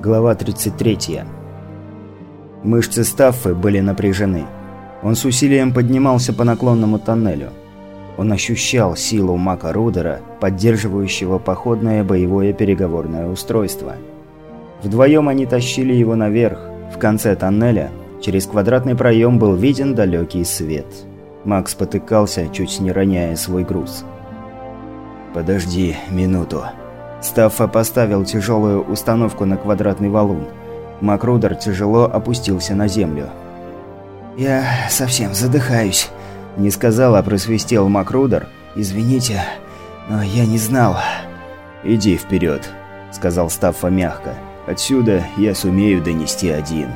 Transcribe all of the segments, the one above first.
Глава 33. Мышцы Стаффы были напряжены. Он с усилием поднимался по наклонному тоннелю. Он ощущал силу Мака Рудера, поддерживающего походное боевое переговорное устройство. Вдвоем они тащили его наверх. В конце тоннеля через квадратный проем был виден далекий свет. Макс потыкался, чуть не роняя свой груз. «Подожди минуту», Стаффа поставил тяжелую установку на квадратный валун. Макрудер тяжело опустился на землю. «Я совсем задыхаюсь», – не сказал, а просвистел Макрудер. «Извините, но я не знал». «Иди вперед», – сказал Стаффа мягко. «Отсюда я сумею донести один».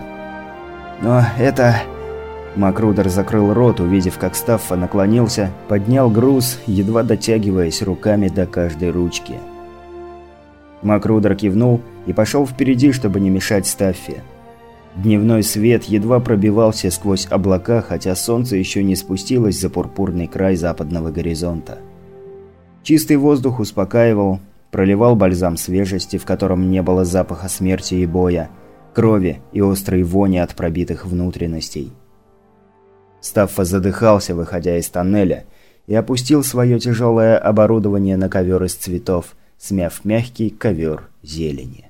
«Но это...» Макрудер закрыл рот, увидев, как Стаффа наклонился, поднял груз, едва дотягиваясь руками до каждой ручки. Макрудер кивнул и пошел впереди, чтобы не мешать Стаффе. Дневной свет едва пробивался сквозь облака, хотя солнце еще не спустилось за пурпурный край западного горизонта. Чистый воздух успокаивал, проливал бальзам свежести, в котором не было запаха смерти и боя, крови и острой вони от пробитых внутренностей. Стаффа задыхался, выходя из тоннеля, и опустил свое тяжелое оборудование на ковер из цветов – смяв мягкий ковер зелени.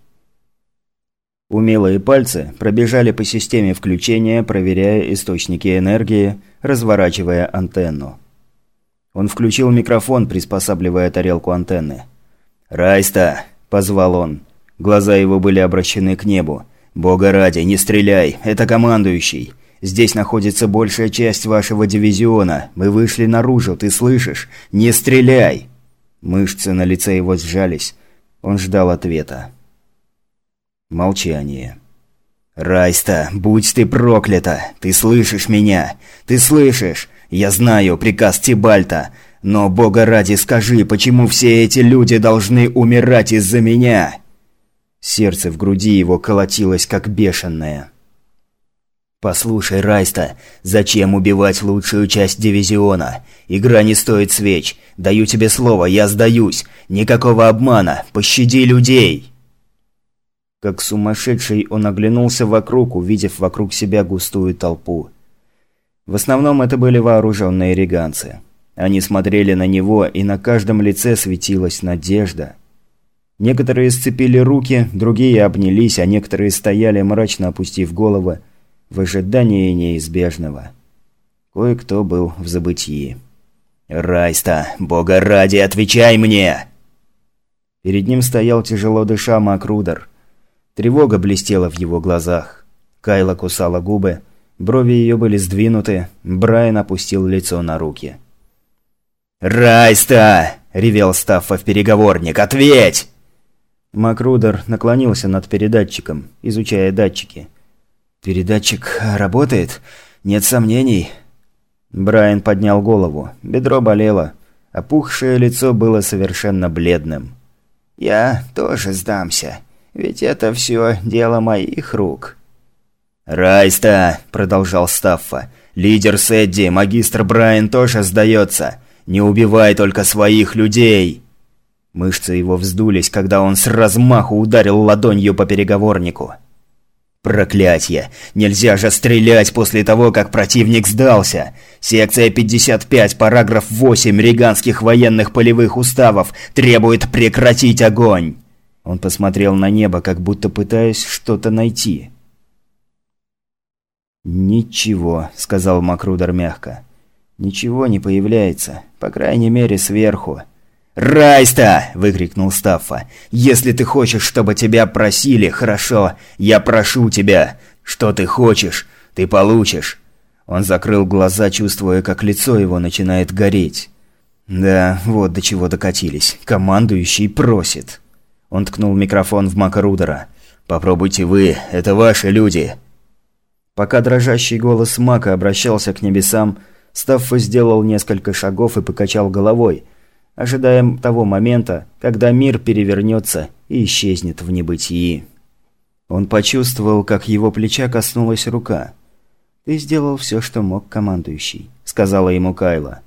Умелые пальцы пробежали по системе включения, проверяя источники энергии, разворачивая антенну. Он включил микрофон, приспосабливая тарелку антенны. «Райста!» – позвал он. Глаза его были обращены к небу. «Бога ради, не стреляй! Это командующий! Здесь находится большая часть вашего дивизиона. Мы вышли наружу, ты слышишь? Не стреляй!» Мышцы на лице его сжались. Он ждал ответа. Молчание. «Райста, будь ты проклята! Ты слышишь меня? Ты слышишь? Я знаю приказ Тибальта, но, бога ради, скажи, почему все эти люди должны умирать из-за меня?» Сердце в груди его колотилось, как бешеное. «Послушай, Райста, зачем убивать лучшую часть дивизиона? Игра не стоит свеч. Даю тебе слово, я сдаюсь. Никакого обмана. Пощади людей!» Как сумасшедший он оглянулся вокруг, увидев вокруг себя густую толпу. В основном это были вооруженные реганцы. Они смотрели на него, и на каждом лице светилась надежда. Некоторые сцепили руки, другие обнялись, а некоторые стояли, мрачно опустив головы, в ожидании неизбежного. Кое-кто был в забытии. «Райста, бога ради, отвечай мне!» Перед ним стоял тяжело дыша Макрудер. Тревога блестела в его глазах. Кайла кусала губы, брови ее были сдвинуты, Брайан опустил лицо на руки. «Райста!» – ревел Стаффа в переговорник. «Ответь!» Макрудер наклонился над передатчиком, изучая датчики. «Передатчик работает? Нет сомнений». Брайан поднял голову. Бедро болело. Опухшее лицо было совершенно бледным. «Я тоже сдамся. Ведь это все дело моих рук». «Райста!» – продолжал Стаффа. «Лидер Сэдди, магистр Брайан тоже сдается. Не убивай только своих людей!» Мышцы его вздулись, когда он с размаху ударил ладонью по переговорнику. Проклятье! Нельзя же стрелять после того, как противник сдался! Секция 55, параграф 8 Риганских военных полевых уставов требует прекратить огонь!» Он посмотрел на небо, как будто пытаясь что-то найти. «Ничего», — сказал Макрудер мягко. «Ничего не появляется, по крайней мере, сверху. «Райста!» – выкрикнул Стаффа. «Если ты хочешь, чтобы тебя просили, хорошо. Я прошу тебя. Что ты хочешь, ты получишь». Он закрыл глаза, чувствуя, как лицо его начинает гореть. «Да, вот до чего докатились. Командующий просит». Он ткнул микрофон в Мака «Попробуйте вы, это ваши люди». Пока дрожащий голос Мака обращался к небесам, Стаффа сделал несколько шагов и покачал головой – ожидаем того момента, когда мир перевернется и исчезнет в небытии. Он почувствовал, как его плеча коснулась рука. «Ты сделал все, что мог, командующий», — сказала ему Кайла.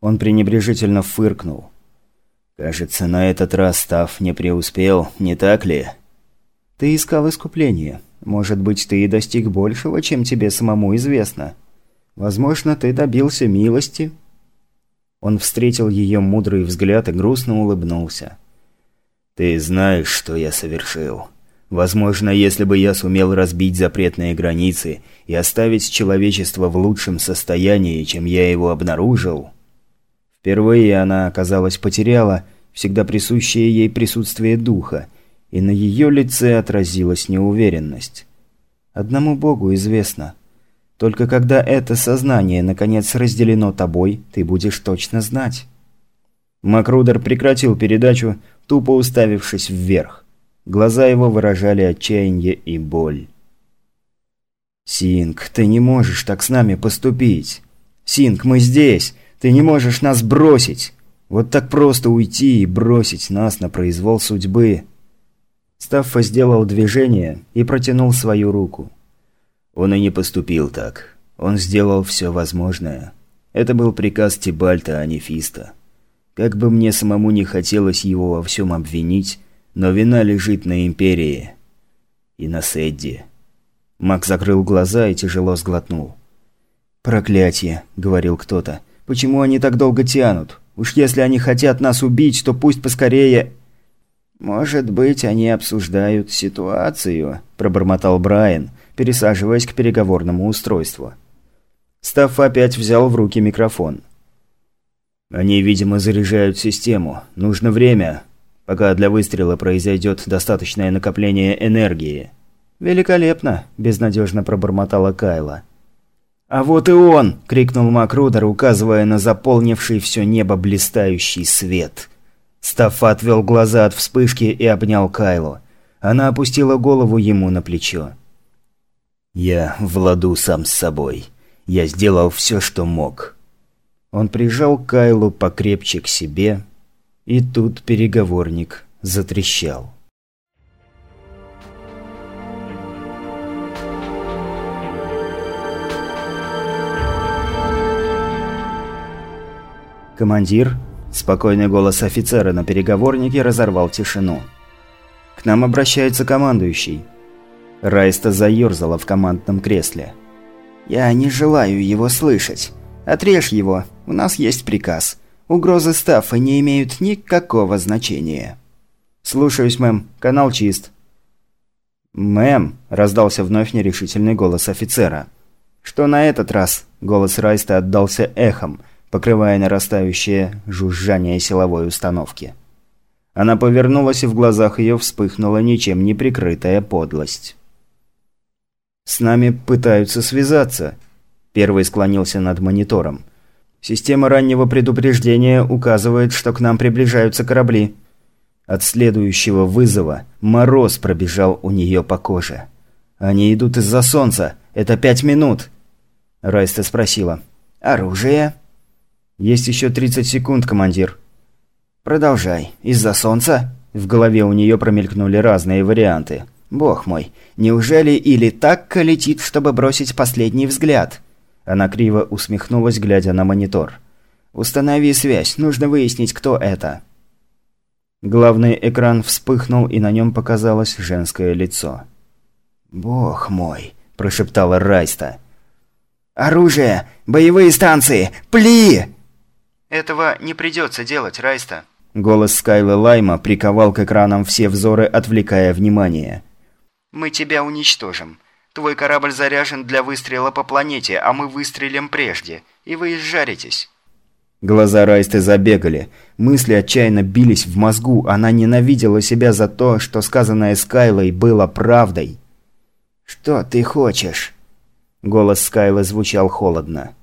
Он пренебрежительно фыркнул. «Кажется, на этот раз Став не преуспел, не так ли?» Ты искал искупление. Может быть, ты и достиг большего, чем тебе самому известно. Возможно, ты добился милости». Он встретил ее мудрый взгляд и грустно улыбнулся. «Ты знаешь, что я совершил. Возможно, если бы я сумел разбить запретные границы и оставить человечество в лучшем состоянии, чем я его обнаружил...» Впервые она, казалось, потеряла всегда присущее ей присутствие духа, и на ее лице отразилась неуверенность. Одному Богу известно. Только когда это сознание наконец разделено тобой, ты будешь точно знать. Макрудер прекратил передачу, тупо уставившись вверх. Глаза его выражали отчаяние и боль. «Синг, ты не можешь так с нами поступить. Синг, мы здесь. Ты не можешь нас бросить. Вот так просто уйти и бросить нас на произвол судьбы». Стаффа сделал движение и протянул свою руку. Он и не поступил так. Он сделал все возможное. Это был приказ Тибальта, а не Фиста. Как бы мне самому не хотелось его во всем обвинить, но вина лежит на Империи. И на Сэдди. Мак закрыл глаза и тяжело сглотнул. «Проклятие», — говорил кто-то. «Почему они так долго тянут? Уж если они хотят нас убить, то пусть поскорее...» «Может быть, они обсуждают ситуацию», – пробормотал Брайан, пересаживаясь к переговорному устройству. Стафф опять взял в руки микрофон. «Они, видимо, заряжают систему. Нужно время, пока для выстрела произойдет достаточное накопление энергии». «Великолепно», – безнадежно пробормотала Кайла. «А вот и он!» – крикнул Макрудер, указывая на заполнивший все небо блистающий свет – Стаффа отвел глаза от вспышки и обнял Кайлу. Она опустила голову ему на плечо. «Я в ладу сам с собой. Я сделал все, что мог». Он прижал Кайлу покрепче к себе, и тут переговорник затрещал. Командир Спокойный голос офицера на переговорнике разорвал тишину. «К нам обращается командующий». Райста заерзала в командном кресле. «Я не желаю его слышать. Отрежь его. У нас есть приказ. Угрозы Стаффа не имеют никакого значения». «Слушаюсь, мэм. Канал чист». «Мэм», – раздался вновь нерешительный голос офицера. «Что на этот раз?» – голос Райста отдался эхом – покрывая нарастающее жужжание силовой установки. Она повернулась, и в глазах ее вспыхнула ничем не прикрытая подлость. «С нами пытаются связаться», – первый склонился над монитором. «Система раннего предупреждения указывает, что к нам приближаются корабли». От следующего вызова мороз пробежал у нее по коже. «Они идут из-за солнца. Это пять минут!» Райста спросила. «Оружие?» «Есть еще 30 секунд, командир». «Продолжай. Из-за солнца?» В голове у нее промелькнули разные варианты. «Бог мой, неужели или так летит, чтобы бросить последний взгляд?» Она криво усмехнулась, глядя на монитор. «Установи связь, нужно выяснить, кто это». Главный экран вспыхнул, и на нем показалось женское лицо. «Бог мой!» – прошептала Райста. «Оружие! Боевые станции! Пли!» «Этого не придется делать, Райста». Голос Скайла Лайма приковал к экранам все взоры, отвлекая внимание. «Мы тебя уничтожим. Твой корабль заряжен для выстрела по планете, а мы выстрелим прежде, и вы изжаритесь». Глаза Райсты забегали. Мысли отчаянно бились в мозгу. Она ненавидела себя за то, что сказанное Скайлой было правдой. «Что ты хочешь?» Голос Скайла звучал холодно.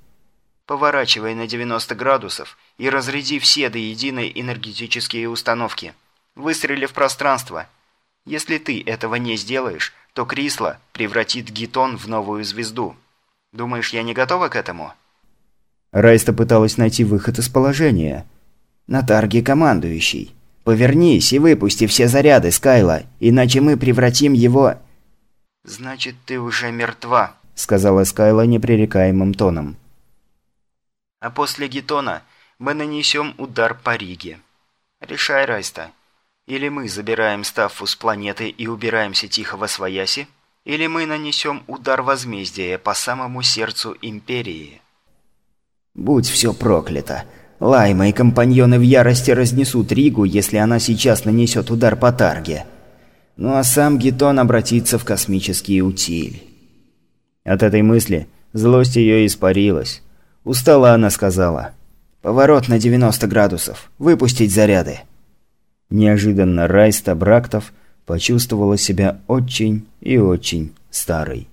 Поворачивай на 90 градусов и разряди все до единой энергетические установки. Выстрели в пространство. Если ты этого не сделаешь, то Крисла превратит Гитон в новую звезду. Думаешь, я не готова к этому?» Райста пыталась найти выход из положения. «На тарге командующий. Повернись и выпусти все заряды, Скайла, иначе мы превратим его...» «Значит, ты уже мертва», — сказала Скайла непререкаемым тоном а после Гетона мы нанесем удар по Риге. Решай, Райста. Или мы забираем Стаффу с планеты и убираемся тихо во свояси, или мы нанесем удар возмездия по самому сердцу Империи. Будь все проклято. Лайма и компаньоны в ярости разнесут Ригу, если она сейчас нанесет удар по Тарге. Ну а сам Гетон обратится в космический утиль. От этой мысли злость ее испарилась. Устала она сказала. «Поворот на 90 градусов. Выпустить заряды». Неожиданно Райста Брактов почувствовала себя очень и очень старой.